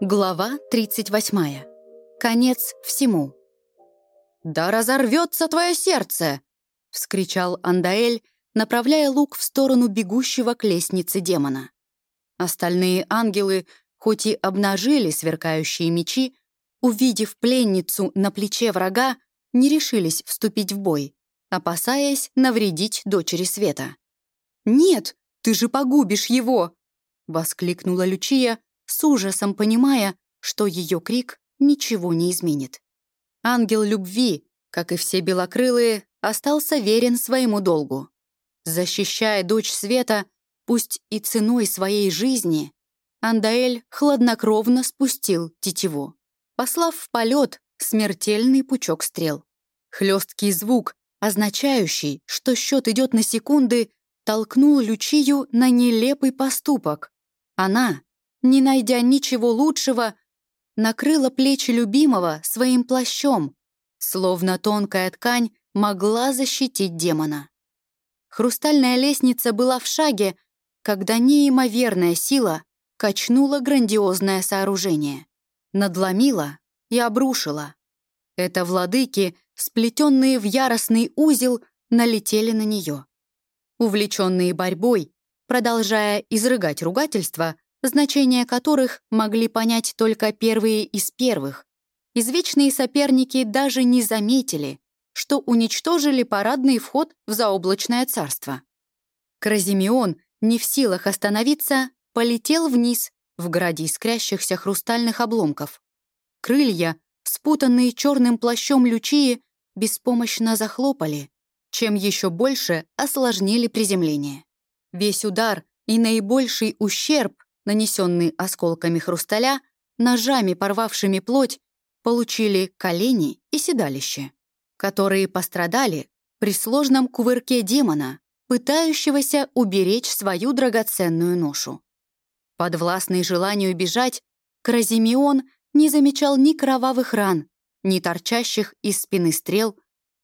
Глава 38. Конец всему. «Да разорвется твое сердце!» — вскричал Андаэль, направляя лук в сторону бегущего к лестнице демона. Остальные ангелы, хоть и обнажили сверкающие мечи, увидев пленницу на плече врага, не решились вступить в бой, опасаясь навредить дочери света. «Нет, ты же погубишь его!» — воскликнула Лючия, с ужасом понимая, что ее крик ничего не изменит. Ангел любви, как и все белокрылые, остался верен своему долгу. Защищая дочь света, пусть и ценой своей жизни, Андаэль хладнокровно спустил тетиву, послав в полет смертельный пучок стрел. Хлесткий звук, означающий, что счет идет на секунды, толкнул Лючию на нелепый поступок. Она, не найдя ничего лучшего, накрыла плечи любимого своим плащом, словно тонкая ткань могла защитить демона. Хрустальная лестница была в шаге, когда неимоверная сила качнула грандиозное сооружение, надломила и обрушила. Это владыки, сплетенные в яростный узел, налетели на нее. Увлеченные борьбой, продолжая изрыгать ругательства, значение которых могли понять только первые из первых. Извечные соперники даже не заметили, что уничтожили парадный вход в заоблачное царство. Кразимеон, не в силах остановиться, полетел вниз в граде искрящихся хрустальных обломков. Крылья, спутанные черным плащом лючии, беспомощно захлопали, чем еще больше осложнили приземление. Весь удар и наибольший ущерб нанесенный осколками хрусталя, ножами, порвавшими плоть, получили колени и седалище, которые пострадали при сложном кувырке демона, пытающегося уберечь свою драгоценную ношу. Подвластный желанию бежать, Кразимеон не замечал ни кровавых ран, ни торчащих из спины стрел,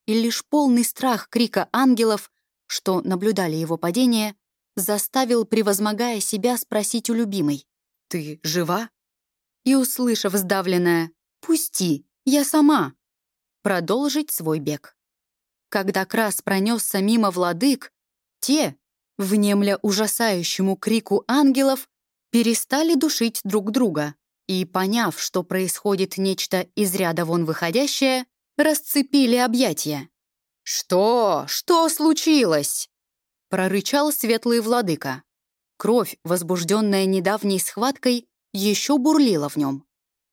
и лишь полный страх крика ангелов, что наблюдали его падение, заставил, превозмогая себя, спросить у любимой «Ты жива?» И, услышав сдавленное «Пусти, я сама», продолжить свой бег. Когда Крас пронесся мимо владык, те, внемля ужасающему крику ангелов, перестали душить друг друга и, поняв, что происходит нечто из ряда вон выходящее, расцепили объятия. «Что? Что случилось?» Прорычал светлый владыка. Кровь, возбужденная недавней схваткой, еще бурлила в нем.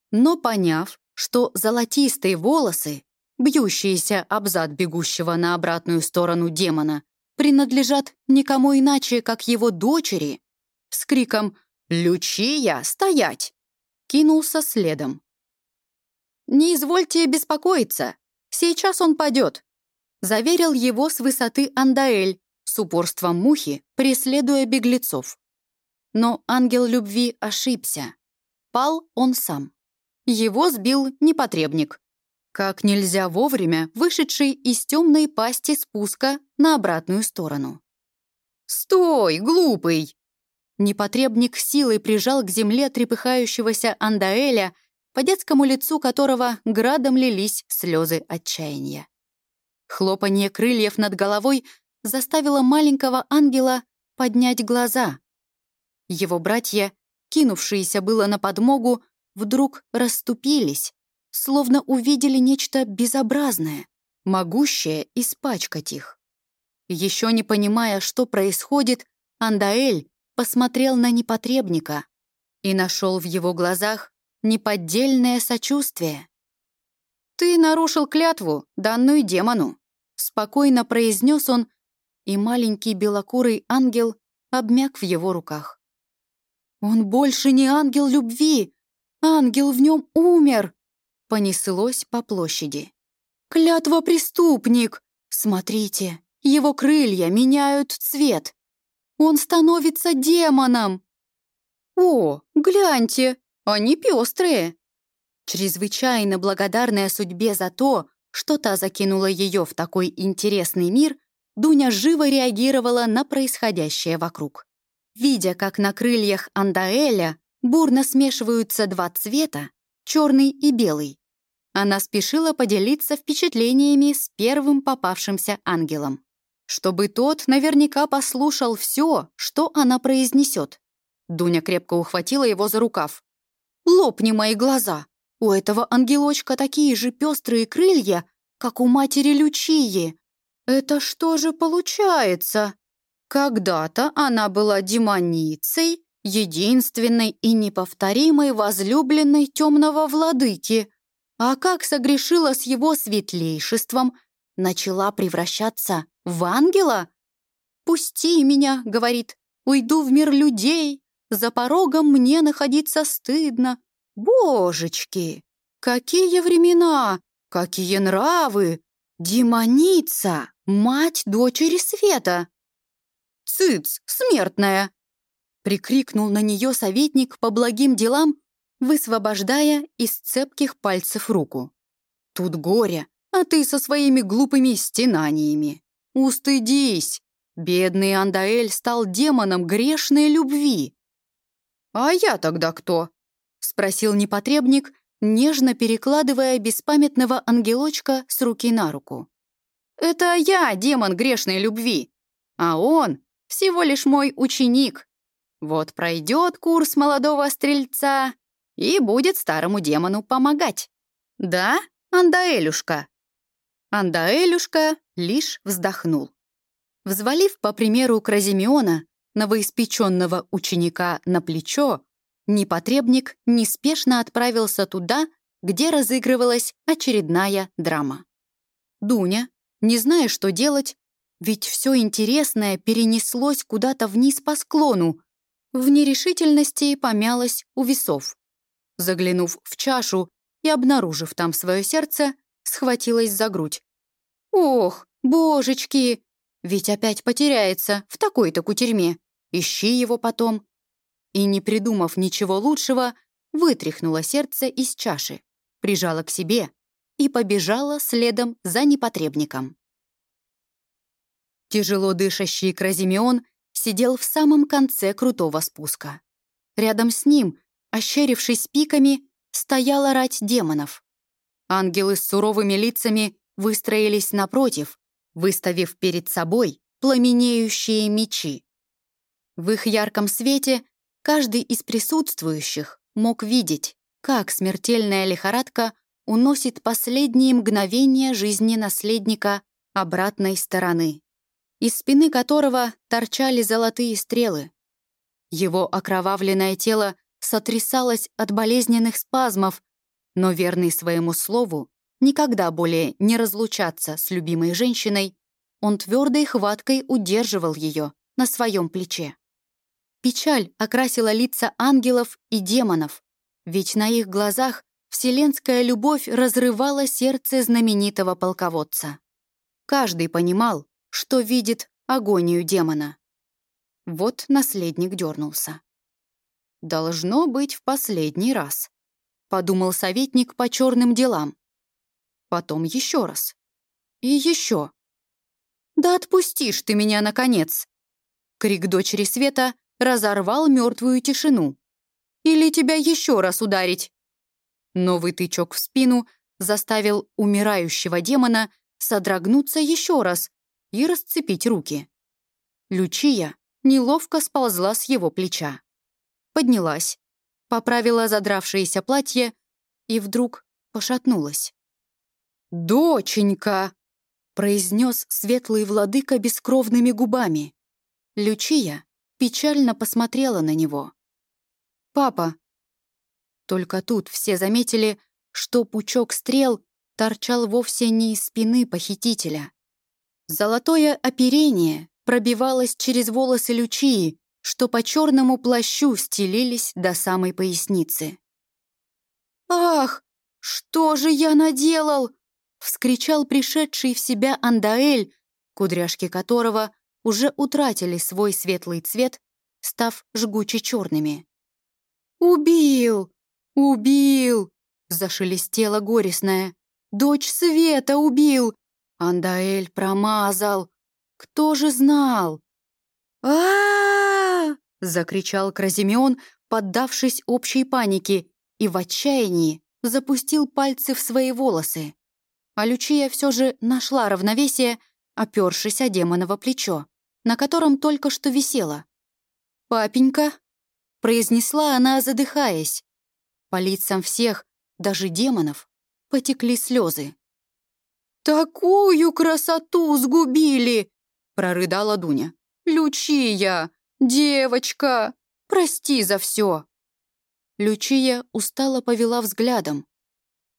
Но поняв, что золотистые волосы, бьющиеся об зад бегущего на обратную сторону демона, принадлежат никому иначе, как его дочери, с криком «Лючия, стоять!» кинулся следом. «Не извольте беспокоиться, сейчас он падет», заверил его с высоты Андаэль, с упорством мухи, преследуя беглецов. Но ангел любви ошибся. Пал он сам. Его сбил непотребник. Как нельзя вовремя вышедший из темной пасти спуска на обратную сторону. «Стой, глупый!» Непотребник силой прижал к земле трепыхающегося Андаэля, по детскому лицу которого градом лились слезы отчаяния. Хлопанье крыльев над головой заставила маленького ангела поднять глаза. Его братья, кинувшиеся было на подмогу, вдруг расступились, словно увидели нечто безобразное, могущее испачкать их. Еще не понимая, что происходит, Андаэль посмотрел на непотребника и нашел в его глазах неподдельное сочувствие. «Ты нарушил клятву, данную демону», — спокойно произнес он, и маленький белокурый ангел обмяк в его руках. «Он больше не ангел любви! Ангел в нем умер!» Понеслось по площади. «Клятва преступник! Смотрите, его крылья меняют цвет! Он становится демоном!» «О, гляньте, они пестрые!» Чрезвычайно благодарная судьбе за то, что та закинула ее в такой интересный мир, Дуня живо реагировала на происходящее вокруг. Видя, как на крыльях Андаэля бурно смешиваются два цвета, черный и белый. Она спешила поделиться впечатлениями с первым попавшимся ангелом, чтобы тот наверняка послушал все, что она произнесет. Дуня крепко ухватила его за рукав. «Лопни мои глаза! У этого ангелочка такие же пестрые крылья, как у матери Лючии. Это что же получается? Когда-то она была демоницей, единственной и неповторимой возлюбленной темного владыки, а как согрешила с его светлейшеством, начала превращаться в ангела? «Пусти меня», — говорит, — «уйду в мир людей, за порогом мне находиться стыдно. Божечки, какие времена, какие нравы! Демоница, мать дочери света!» «Цыц, смертная!» Прикрикнул на нее советник по благим делам, высвобождая из цепких пальцев руку. «Тут горе, а ты со своими глупыми стенаниями. Устыдись! Бедный Андаэль стал демоном грешной любви». «А я тогда кто?» — спросил непотребник, нежно перекладывая беспамятного ангелочка с руки на руку. «Это я, демон грешной любви, а он всего лишь мой ученик, вот пройдет курс молодого стрельца и будет старому демону помогать. Да, Андаэлюшка?» Андаэлюшка лишь вздохнул. Взвалив, по примеру Кразимеона, новоиспеченного ученика на плечо, непотребник неспешно отправился туда, где разыгрывалась очередная драма. Дуня, не зная, что делать, ведь все интересное перенеслось куда-то вниз по склону, в нерешительности помялась у весов. Заглянув в чашу и обнаружив там свое сердце, схватилась за грудь. «Ох, божечки! Ведь опять потеряется в такой-то кутерьме. Ищи его потом». И, не придумав ничего лучшего, вытряхнула сердце из чаши, прижала к себе и побежала следом за непотребником. Тяжело дышащий Кразимеон сидел в самом конце крутого спуска. Рядом с ним, ощерившись пиками, стояла рать демонов. Ангелы с суровыми лицами выстроились напротив, выставив перед собой пламенеющие мечи. В их ярком свете каждый из присутствующих мог видеть, как смертельная лихорадка уносит последние мгновения жизни наследника обратной стороны из спины которого торчали золотые стрелы. Его окровавленное тело сотрясалось от болезненных спазмов, но верный своему слову никогда более не разлучаться с любимой женщиной, он твердой хваткой удерживал ее на своем плече. Печаль окрасила лица ангелов и демонов, ведь на их глазах вселенская любовь разрывала сердце знаменитого полководца. Каждый понимал, что видит агонию демона. Вот наследник дернулся. «Должно быть в последний раз», — подумал советник по черным делам. Потом еще раз. И еще. «Да отпустишь ты меня, наконец!» Крик дочери Света разорвал мертвую тишину. «Или тебя еще раз ударить?» Новый тычок в спину заставил умирающего демона содрогнуться еще раз и расцепить руки. Лючия неловко сползла с его плеча. Поднялась, поправила задравшееся платье и вдруг пошатнулась. «Доченька!» — произнес светлый владыка бескровными губами. Лючия печально посмотрела на него. «Папа!» Только тут все заметили, что пучок стрел торчал вовсе не из спины похитителя. Золотое оперение пробивалось через волосы Лючии, что по черному плащу стелились до самой поясницы. «Ах, что же я наделал?» — вскричал пришедший в себя Андаэль, кудряшки которого уже утратили свой светлый цвет, став жгуче черными. «Убил! Убил!» — зашелестела горестная. «Дочь Света убил! Андаэль промазал. Кто же знал? а, -а, -а закричал Кразимеон, поддавшись общей панике, и в отчаянии запустил пальцы в свои волосы. А Лючия все же нашла равновесие, опершись о демоново плечо, на котором только что висела. «Папенька», — произнесла она, задыхаясь. По лицам всех, даже демонов, потекли слезы. «Такую красоту сгубили!» — прорыдала Дуня. «Лючия! Девочка! Прости за все!» Лючия устало повела взглядом.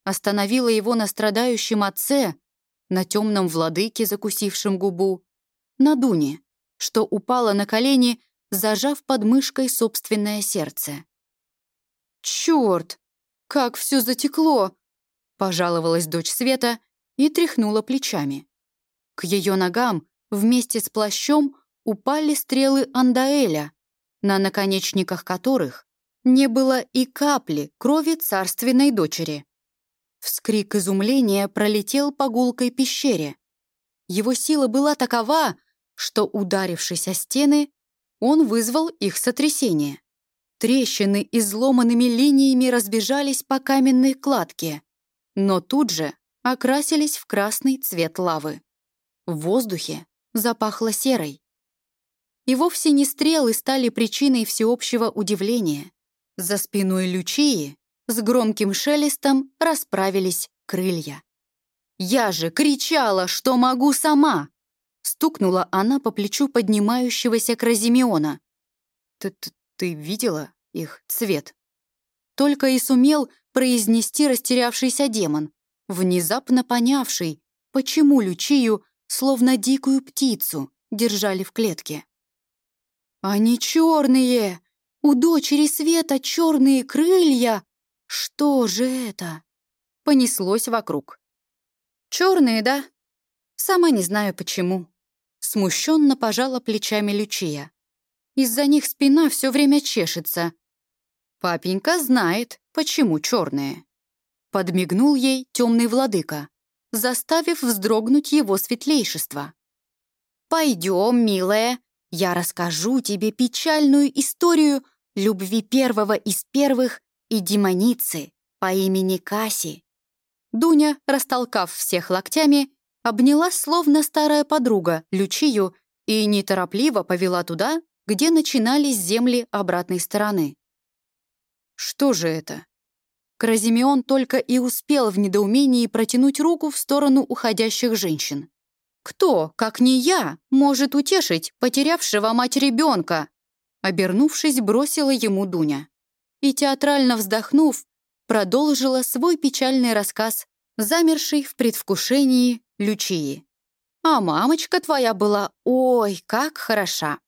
Остановила его на страдающем отце, на темном владыке, закусившем губу, на Дуне, что упала на колени, зажав под мышкой собственное сердце. «Черт! Как все затекло!» — пожаловалась дочь Света и тряхнула плечами. К ее ногам вместе с плащом упали стрелы Андаэля, на наконечниках которых не было и капли крови царственной дочери. Вскрик изумления пролетел по гулкой пещере. Его сила была такова, что, ударившись о стены, он вызвал их сотрясение. Трещины изломанными линиями разбежались по каменной кладке, но тут же окрасились в красный цвет лавы. В воздухе запахло серой. И вовсе не стрелы стали причиной всеобщего удивления. За спиной Лючии с громким шелестом расправились крылья. «Я же кричала, что могу сама!» Стукнула она по плечу поднимающегося Кразимеона. «Ты, ты, ты видела их цвет?» Только и сумел произнести растерявшийся демон, внезапно понявший, почему Лючию, словно дикую птицу, держали в клетке. «Они черные! У дочери Света черные крылья! Что же это?» Понеслось вокруг. «Черные, да? Сама не знаю, почему». Смущенно пожала плечами Лючия. Из-за них спина все время чешется. Папенька знает, почему черные. Подмигнул ей темный владыка, заставив вздрогнуть его светлейшество. «Пойдем, милая, я расскажу тебе печальную историю любви первого из первых и демоницы по имени Каси». Дуня, растолкав всех локтями, обняла словно старая подруга Лючию и неторопливо повела туда, где начинались земли обратной стороны. «Что же это?» Кразимеон только и успел в недоумении протянуть руку в сторону уходящих женщин. «Кто, как не я, может утешить потерявшего мать ребенка?» Обернувшись, бросила ему Дуня. И театрально вздохнув, продолжила свой печальный рассказ, замерший в предвкушении Лючии. «А мамочка твоя была, ой, как хороша!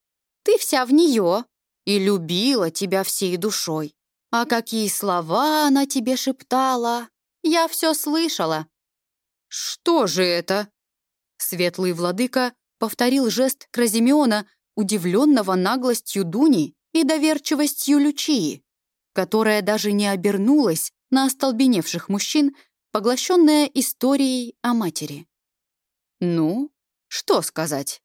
Ты вся в нее и любила тебя всей душой. А какие слова она тебе шептала! Я все слышала!» «Что же это?» Светлый владыка повторил жест Кразимеона, удивленного наглостью Дуни и доверчивостью Лючии, которая даже не обернулась на остолбеневших мужчин, поглощенная историей о матери. Ну, что сказать?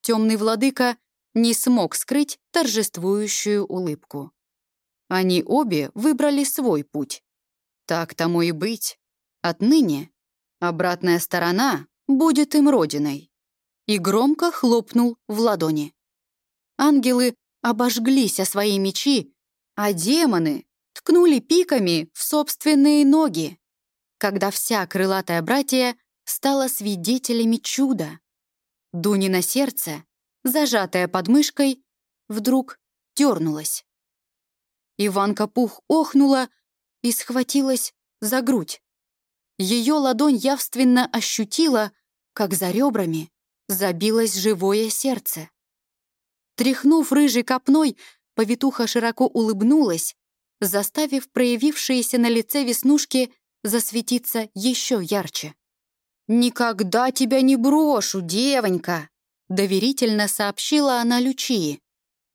Темный владыка не смог скрыть торжествующую улыбку. Они обе выбрали свой путь. Так тому и быть. Отныне обратная сторона будет им родиной. И громко хлопнул в ладони. Ангелы обожглись о свои мечи, а демоны ткнули пиками в собственные ноги, когда вся крылатая братья стала свидетелями чуда. Дуни на сердце, зажатая под мышкой, вдруг дернулась. Иванка Пух охнула и схватилась за грудь. Ее ладонь явственно ощутила, как за ребрами забилось живое сердце. Тряхнув рыжей копной, повитуха широко улыбнулась, заставив проявившиеся на лице веснушки засветиться еще ярче. «Никогда тебя не брошу, девонька!» доверительно сообщила она Лючии.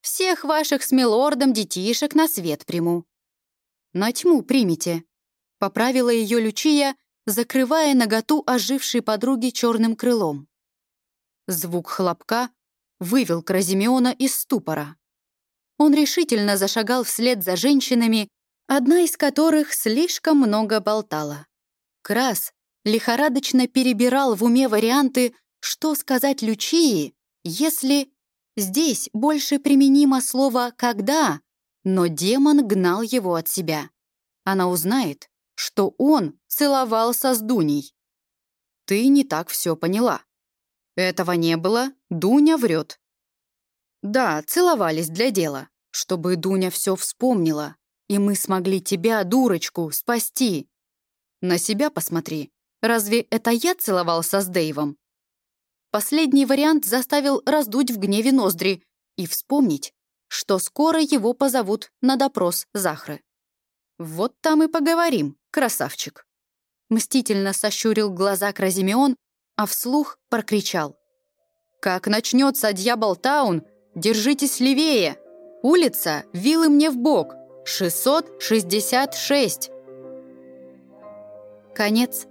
Всех ваших с милордом детишек на свет приму». «На тьму примите», — поправила ее Лючия, закрывая наготу ожившей подруги черным крылом. Звук хлопка вывел Кразимеона из ступора. он решительно зашагал вслед за женщинами, одна из которых слишком много болтала. Крас лихорадочно перебирал в уме варианты, что сказать Лючии, если... Здесь больше применимо слово «когда», но демон гнал его от себя. Она узнает, что он целовался с Дуней. Ты не так все поняла. Этого не было, Дуня врет. Да, целовались для дела, чтобы Дуня все вспомнила, и мы смогли тебя, дурочку, спасти. На себя посмотри. Разве это я целовался с Дэйвом? Последний вариант заставил раздуть в гневе ноздри и вспомнить, что скоро его позовут на допрос Захры. «Вот там и поговорим, красавчик!» Мстительно сощурил глаза Кразимеон, а вслух прокричал. «Как начнется Дьябл-таун, держитесь левее! Улица, вилы мне в бок, 666!» Конец